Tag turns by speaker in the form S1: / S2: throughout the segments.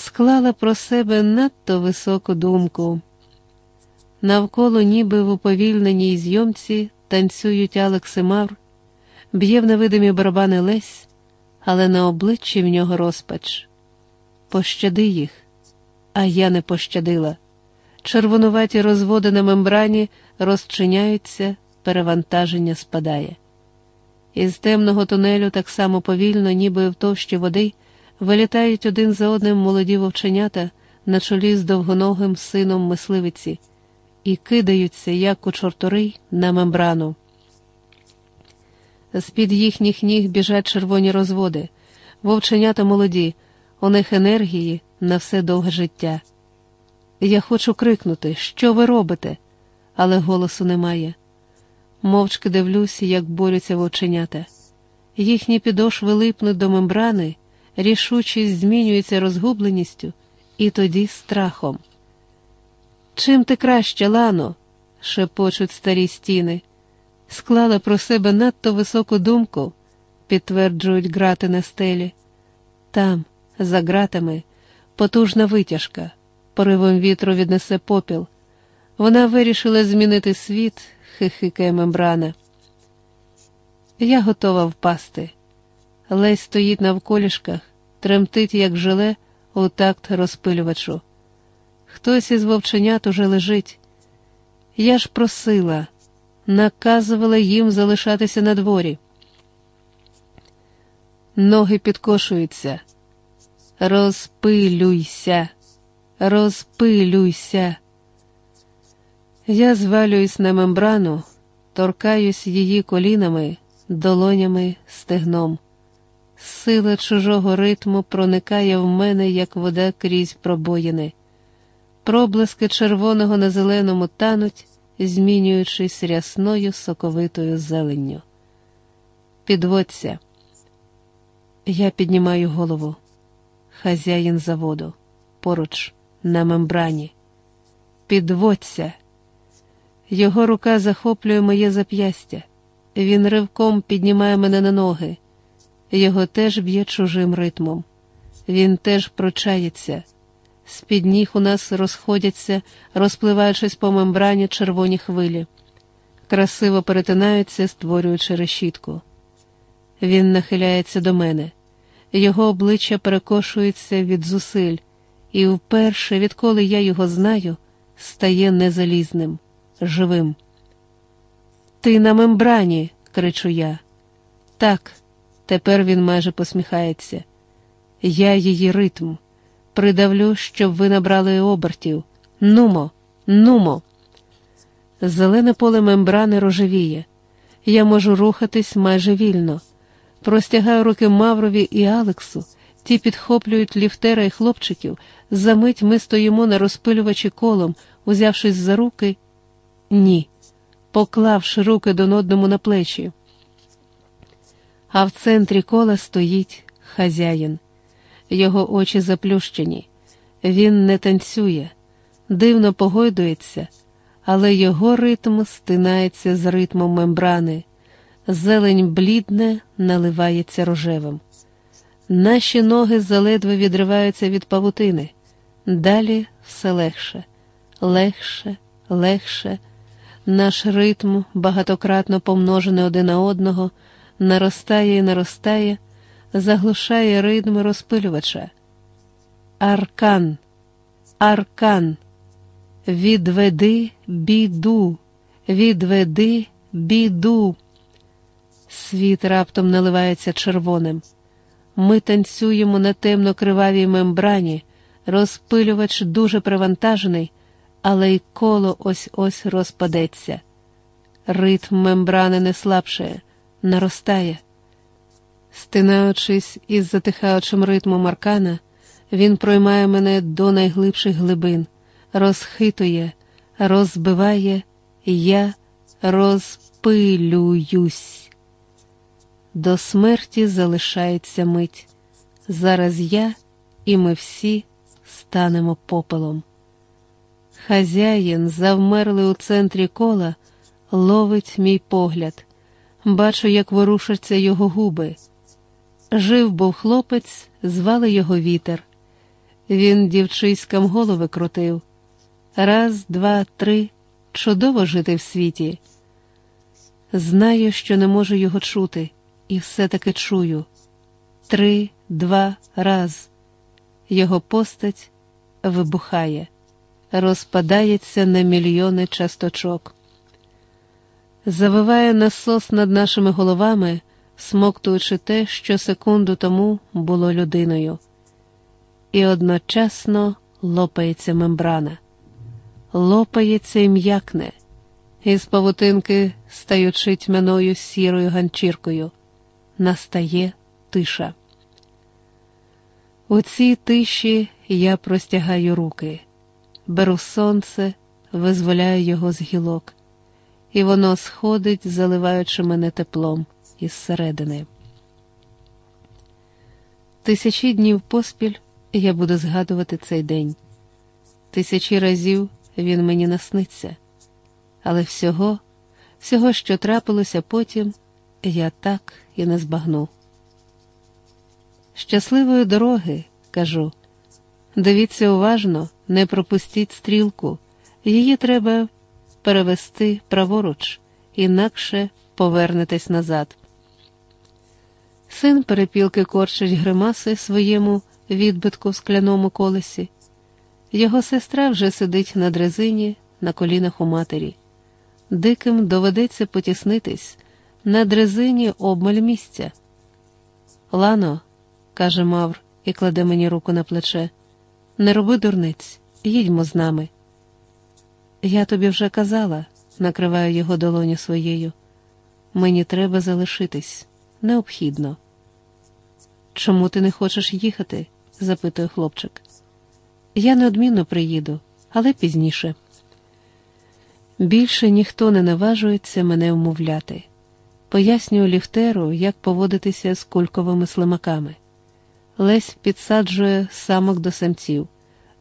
S1: склала про себе надто високу думку. Навколо, ніби в уповільненій зйомці, танцюють Алекс і Мавр, б'є в невидимі барабани Лесь, але на обличчі в нього розпач. Пощади їх, а я не пощадила. Червонуваті розводи на мембрані розчиняються, перевантаження спадає. Із темного тунелю так само повільно, ніби в товщі води, вилітають один за одним молоді вовченята на чолі з довгоногим сином мисливиці і кидаються, як у чортори, на мембрану. З-під їхніх ніг біжать червоні розводи, вовченята молоді, у них енергії на все довге життя. Я хочу крикнути, що ви робите, але голосу немає. Мовчки дивлюся, як борються вовченята. Їхні підошви липнуть до мембрани, рішучість змінюється розгубленістю і тоді страхом. Чим ти краще, Лано? шепочуть старі стіни. Склала про себе надто високу думку, підтверджують грати на стелі. Там, за ґратами, потужна витяжка, поривом вітру віднесе попіл. Вона вирішила змінити світ, хихикає мембрана. Я готова впасти. Лесь стоїть навколішках, тремтить, як желе, у такт розпилювачу. Хтось із вовченят уже лежить. Я ж просила, наказувала їм залишатися на дворі. Ноги підкошуються. Розпилюйся, розпилюйся. Я звалююсь на мембрану, торкаюсь її колінами, долонями, стегном. Сила чужого ритму проникає в мене, як вода крізь пробоїни. Проблиски червоного на зеленому тануть, змінюючись рясною соковитою зеленню. Підводься. Я піднімаю голову. Хазяїн заводу. Поруч, на мембрані. Підводься. Його рука захоплює моє зап'ястя. Він ривком піднімає мене на ноги. Його теж б'є чужим ритмом. Він теж прочається. З-під ніг у нас розходяться, розпливаючись по мембрані червоні хвилі, красиво перетинаються, створюючи решітку. Він нахиляється до мене, його обличчя перекошується від зусиль, і вперше, відколи я його знаю, стає незалізним, живим. Ти на мембрані, кричу я. Так, тепер він майже посміхається. Я її ритм придавлю, щоб ви набрали обертів. Нумо, нумо. Зелене поле мембрани рожевіє. Я можу рухатись майже вільно. Простягаю руки Маврові і Алексу, ті підхоплюють ліфтера і хлопчиків. Замить ми стоїмо на розпилювачі колом, узявшись за руки. Ні, поклавши руки до одному на плечі. А в центрі кола стоїть хазяїн його очі заплющені. Він не танцює, дивно погойдується, але його ритм стинається з ритмом мембрани, зелень блідне наливається рожевим. Наші ноги заледве відриваються від павутини. Далі все легше, легше, легше. Наш ритм, багатократно помножений один на одного, наростає і наростає заглушає ритм розпилювача. Аркан, аркан, відведи біду, відведи біду. Світ раптом наливається червоним. Ми танцюємо на темно-кривавій мембрані, розпилювач дуже привантажений, але й коло ось ось розпадеться. Ритм мембрани не слабшає, наростає. Стинаючись із затихаючим ритмом аркана, він проймає мене до найглибших глибин, розхитує, розбиває, я розпилююсь. До смерті залишається мить. Зараз я і ми всі станемо попелом. Хазяїн, завмерлий у центрі кола, ловить мій погляд. Бачу, як ворушаться його губи. Жив був хлопець, звали його вітер. Він дівчиськам голови крутив. Раз, два, три. Чудово жити в світі. Знаю, що не можу його чути, і все-таки чую. Три, два, раз. Його постать вибухає, розпадається на мільйони часточок. Завиває насос над нашими головами, смоктуючи те, що секунду тому було людиною, і одночасно лопається мембрана, лопається і м'якне, із павутинки стаючи тьмяною сірою ганчіркою, настає тиша. У цій тиші я простягаю руки, беру сонце, визволяю його з гілок, і воно сходить, заливаючи мене теплом із середини. Тисячі днів поспіль я буду згадувати цей день. Тисячі разів він мені насниться, але всього, всього, що трапилося потім, я так і не збагну. Щасливої дороги, кажу. Дивіться уважно, не пропустіть стрілку, її треба перевести праворуч, інакше повернетесь назад. Син перепілки корчить гримаси своєму відбитку в скляному колесі. Його сестра вже сидить на дрезині на колінах у матері. Диким доведеться потіснитись на дрезині обмаль місця. Лано, каже Мавр і кладе мені руку на плече. Не роби дурниць, їдьмо з нами. Я тобі вже казала, накриваю його долоню своєю. Мені треба залишитись необхідно. Чому ти не хочеш їхати? запитує хлопчик. Я неодмінно приїду, але пізніше. Більше ніхто не наважується мене вмовляти. Пояснюю ліфтеру, як поводитися з кульковими слимаками. Лесь підсаджує самок до самців.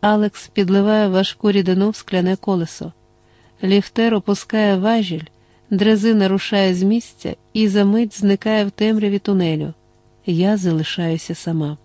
S1: Алекс підливає важку рідину в скляне колесо. Ліфтер опускає важіль, дрезина рушає з місця і за мить зникає в темряві тунелю. Я залишаюся сама.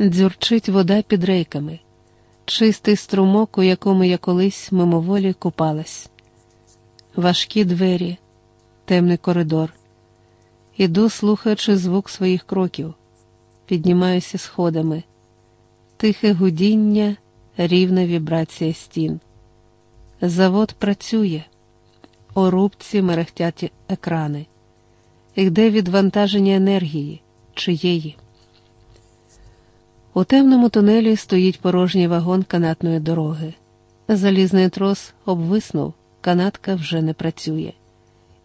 S1: Дзюрчить вода під рейками, чистий струмок, у якому я колись мимоволі купалась. Важкі двері, темний коридор. Іду, слухаючи звук своїх кроків, піднімаюся сходами, тихе гудіння, рівна вібрація стін. Завод працює, у рубці мерехтять екрани, йде відвантаження енергії, чиєї. У темному тунелі стоїть порожній вагон канатної дороги. Залізний трос обвиснув, канатка вже не працює,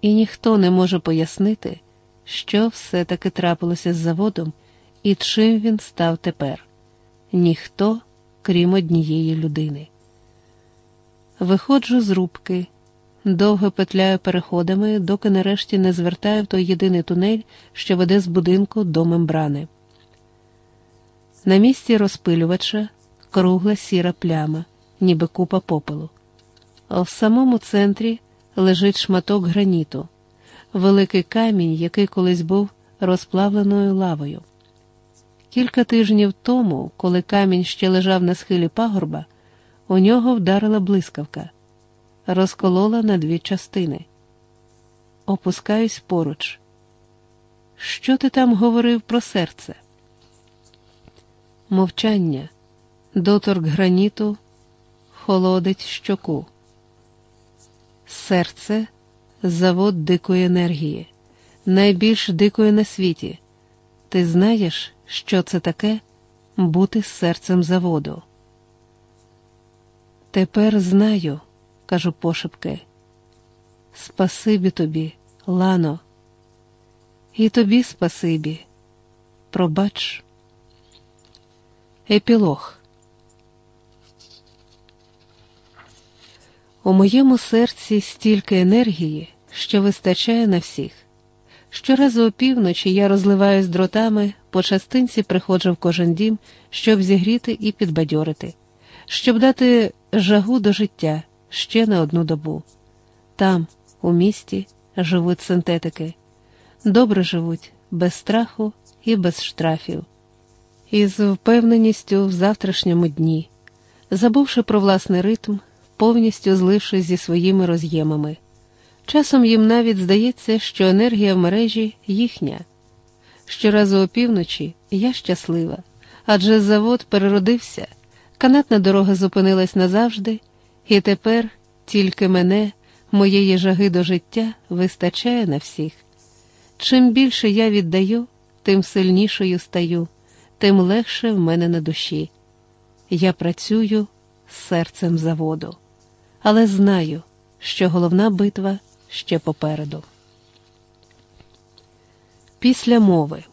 S1: і ніхто не може пояснити що все-таки трапилося з заводом і чим він став тепер ніхто, крім однієї людини. Виходжу з рубки, довго петляю переходами, доки нарешті не звертаю в той єдиний тунель, що веде з будинку до мембрани. На місці розпилювача кругла сіра пляма, ніби купа попелу. В самому центрі лежить шматок граніту великий камінь, який колись був розплавленою лавою. Кілька тижнів тому, коли камінь ще лежав на схилі пагорба, у нього вдарила блискавка, розколола на дві частини. Опускаюсь поруч. Що ти там говорив про серце? Мовчання, доторк граніту, холодить щоку. Серце завод дикої енергії, найбільш дикої на світі. Ти знаєш, що це таке бути серцем заводу? Тепер знаю, кажу пошепки. Спасибі тобі, Лано, і тобі спасибі. Пробач. Епілог. У моєму серці стільки енергії, що вистачає на всіх. Щоразу опівночі я розливаюсь дротами, по частинці приходжу в кожен дім, щоб зігріти і підбадьорити, щоб дати жагу до життя ще на одну добу. Там, у місті, живуть синтетики, добре живуть, без страху і без штрафів. із впевненістю в завтрашньому дні, забувши про власний ритм, повністю злившись зі своїми роз'ємами. Часом їм навіть здається, що енергія в мережі їхня. Щоразу опівночі я щаслива, адже завод переродився, канатна дорога зупинилась назавжди, і тепер тільки мене, моєї жаги до життя, вистачає на всіх. Чим більше я віддаю, тим сильнішою стаю, тим легше в мене на душі. Я працюю серцем заводу, але знаю, що головна битва ще попереду. Після мови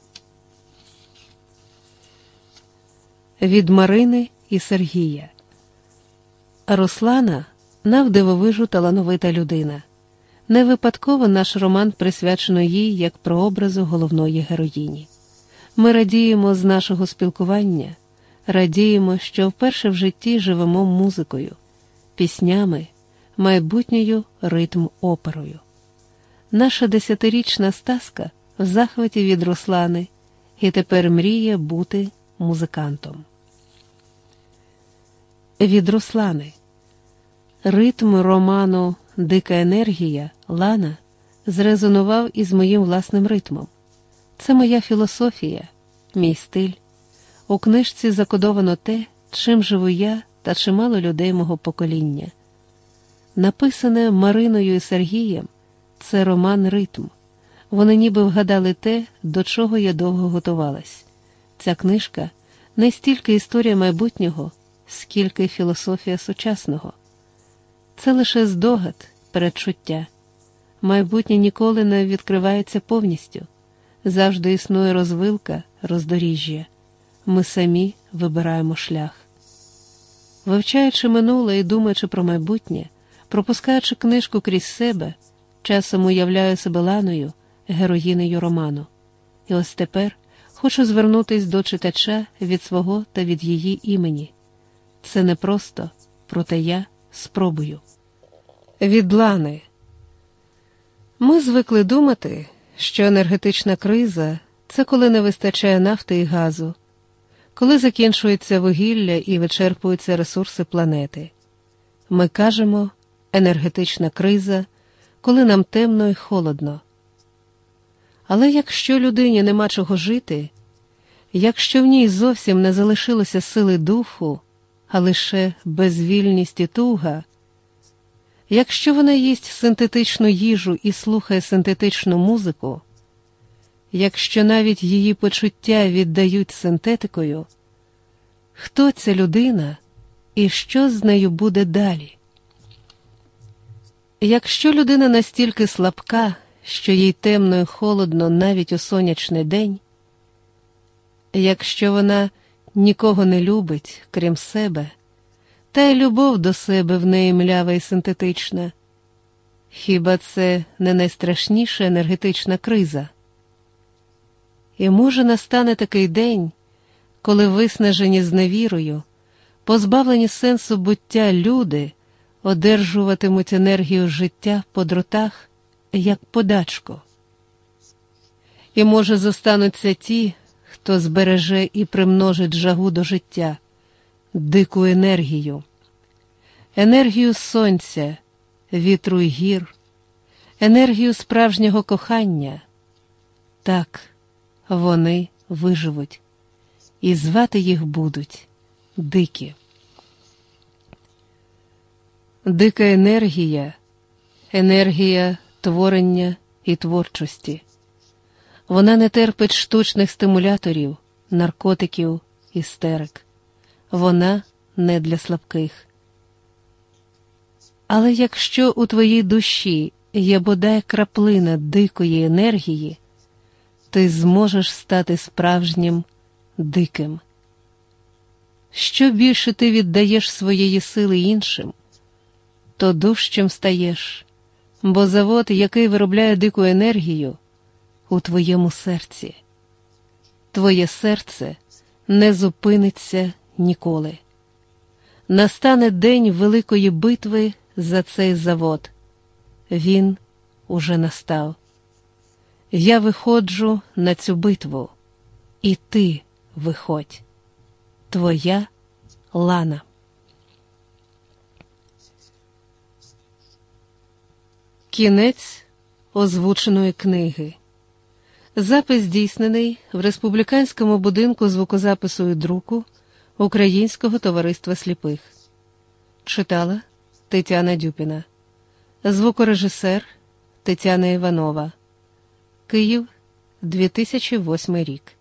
S1: від Марини і Сергія. Руслана навдивовижу талановита людина. Не випадково наш роман присвячено їй як прообразу головної героїні. Ми радіємо з нашого спілкування, радіємо, що вперше в житті живемо музикою, піснями, майбутньою ритм оперою. Наша десятирічна Стаска в захваті від Руслани і тепер мріє бути музикантом. Від Руслани ритм роману Дика енергія Лана зрезонував із моїм власним ритмом. Це моя філософія, мій стиль. У книжці закодовано те, чим живу я та чимало людей мого покоління. Написане Мариною і Сергієм це роман ритм. Вони ніби вгадали те, до чого я довго готувалась. Ця книжка не стільки історія майбутнього, скільки філософія сучасного. Це лише здогад, передчуття. Майбутнє ніколи не відкривається повністю, завжди існує розвилка, роздоріжжя. Ми самі вибираємо шлях. Вивчаючи минуле і думаючи про майбутнє, пропускаючи книжку крізь себе, часом уявляю себе ланою, героїнею роману. І ось тепер хочу звернутися до читача від свого та від її імені. Це не просто, проте я спробую. Від Лани. Ми звикли думати, що енергетична криза це коли не вистачає нафти і газу, коли закінчується вугілля і вичерпуються ресурси планети. Ми кажемо енергетична криза, коли нам темно і холодно. Але якщо людині нема чого жити, якщо в ній зовсім не залишилося сили духу, а лише безвільність і туга, якщо вона їсть синтетичну їжу і слухає синтетичну музику, якщо навіть її почуття віддають синтетикою, хто ця людина і що з нею буде далі? Якщо людина настільки слабка, що їй темно і холодно навіть у сонячний день, якщо вона нікого не любить, крім себе, та й любов до себе в неї млява і синтетична, хіба це не найстрашніша енергетична криза? І може настане такий день, коли виснажені зневірою, позбавлені сенсу буття люди одержуватимуть енергію життя по дротах, як подачку. І, може, зостануться ті, хто збереже і примножить жагу до життя, дику енергію, енергію сонця, вітру й гір, енергію справжнього кохання. Так, вони виживуть, і звати їх будуть дикі. Дика енергія, енергія творення і творчості. Вона не терпить штучних стимуляторів, наркотиків, істерик. Вона не для слабких. Але якщо у твоїй душі є бодай краплина дикої енергії, ти зможеш стати справжнім диким. Що більше ти віддаєш своєї сили іншим, то дужчим стаєш, бо завод, який виробляє дику енергію, у твоєму серці. Твоє серце не зупиниться ніколи. Настане день великої битви за цей завод. Він уже настав. Я виходжу на цю битву, і ти виходь. Твоя Лана. Кінець озвученої книги. Запис здійснений в республіканському будинку звукозапису і друку Українського товариства сліпих. Читала Тетяна Дюпіна, звукорежисер Тетяна Іванова. Київ, 2008 рік.